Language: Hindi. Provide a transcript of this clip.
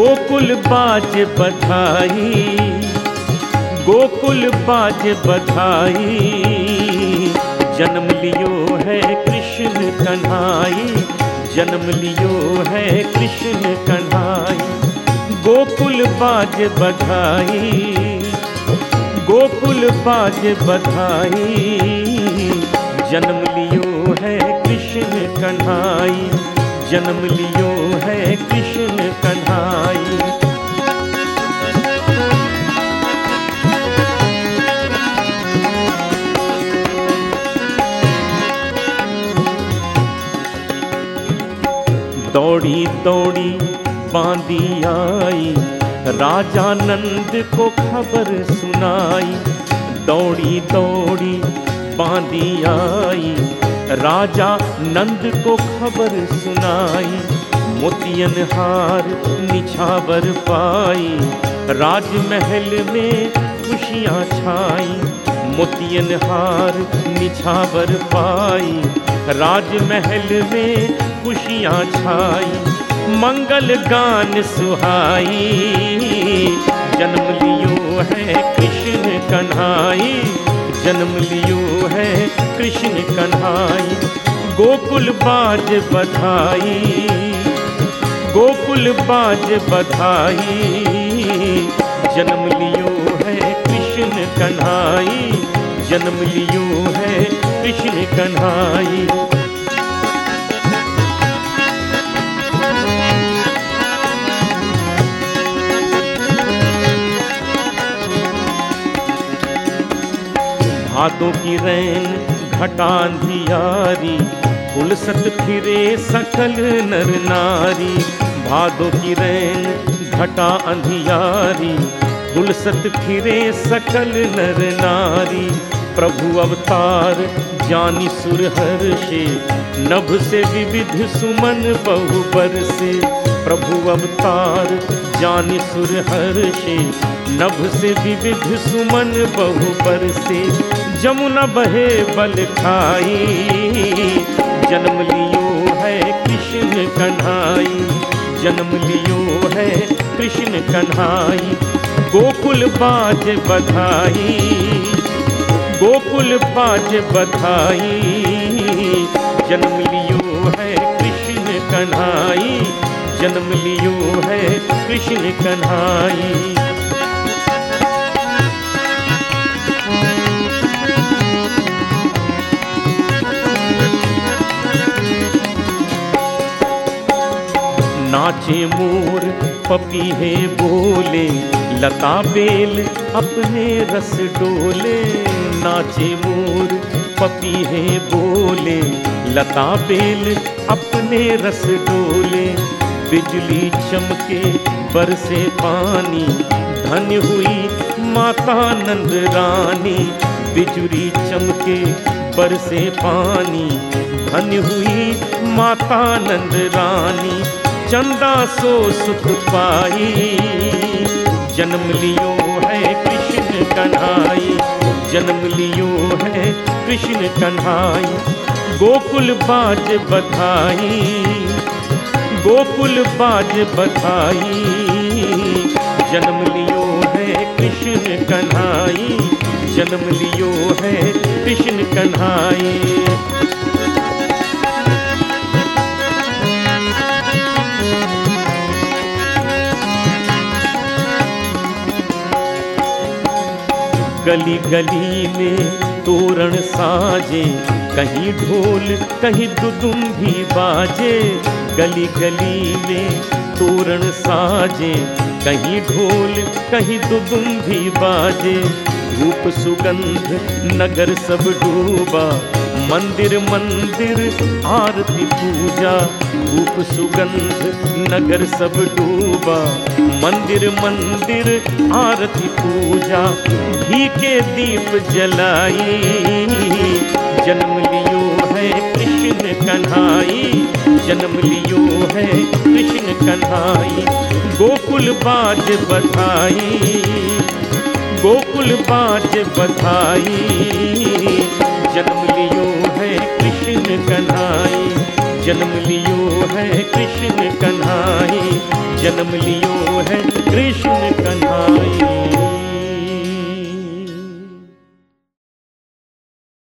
गोकुल बाज बधाई, गोकुल बाज बधाई। जन्म लियो है कृष्ण कन्हाई, जन्म लियो है कृष्ण कन्हाई। गोकुल बाज बधाई, गोकुल बाज बधाई। जन्म लियो है कृष्ण कन्हाई। जन्म लियो है कृष्ण कन्हाई। दौड़ी दौड़ी बांदी आई, राजा नंद को खबर सुनाई। दौड़ी दौड़ी बांदी आई राजा नंद को खबर सुनाई, मोतियन हार निछावर पाई। राजमहल में खुशियाँ छाई, मोतियन हार निछावर पाई। राजमहल में खुशियाँ छाई, मंगल गान सुहाई। जन्म लियो है कृष्ण कन्हाई, जन्म लियो कृष्ण कन्हाई, गोकुल बाज बधाई, गोकुल बाज बधाई। जन्म लियो है कृष्ण कन्हाई, जन्म लियो है कृष्ण कन्हाई। भादों की रैन घटांधियारी फुलसत फिरे सकल नर नारी भादो की रैन घटा अंधियारी, फुलसत फिरे सकल नर नारी, प्रभु अवतार जानी सुर हर्षे नभ से विविध सुमन बहु बरसे। प्रभु अवतार जान सुर हर्षे। नभ से विविध सुमन बहु पर से जमुना बहे बल खाई। जन्म लियो है कृष्ण कन्हाई। जन्म लियो है कृष्ण कन्हाई। गोकुल बाज बधाई। गोकुल बाज बधाई। जन्म लियो है कृष्ण कन्हाई। जन्म लियो है कृष्ण कन्हाई। नाचे मोर, पपी है बोले, लता बेल अपने रस डोले। नाचे मोर, पपी है बोले, लता बेल अपने रस डोले। बिजली चमके बरसे पानी धन्य हुई माता नंद रानी। बिजली चमके बरसे पानी धन्य हुई माता नंद रानी। चंदा सो सुख पाई, जन्म लियो है कृष्ण कन्हाई। जन्म लियो है कृष्ण कन्हाई, गोकुल बाज बधाई। गोकुल बाज बधाई जन्म लियो है कृष्ण कन्हाई। जन्म लियो है कृष्ण कन्हाई। गली गली में तोरण साजे, कहीं ढोल, कहीं दुदुम भी बाजे। गली गली में तोरण साजे, कहीं ढोल, कहीं दुदुम भी बाजे। रूप सुगंध नगर सब डूबा मंदिर मंदिर, आरती, पूजा धूप सुगंध, नगर सब डूबा। मंदिर मंदिर, आरती, पूजा, घी के दीप जलाई। जन्म लियो है कृष्ण कन्हाई, जन्म लियो है कृष्ण कन्हाई। गोकुल बाज बधाई, गोकुल बाज बधाई। जन्म लियो कृष्ण कन्हाई जन्म लियो है कृष्ण कन्हाई जन्म लियो है कृष्ण कन्हाई।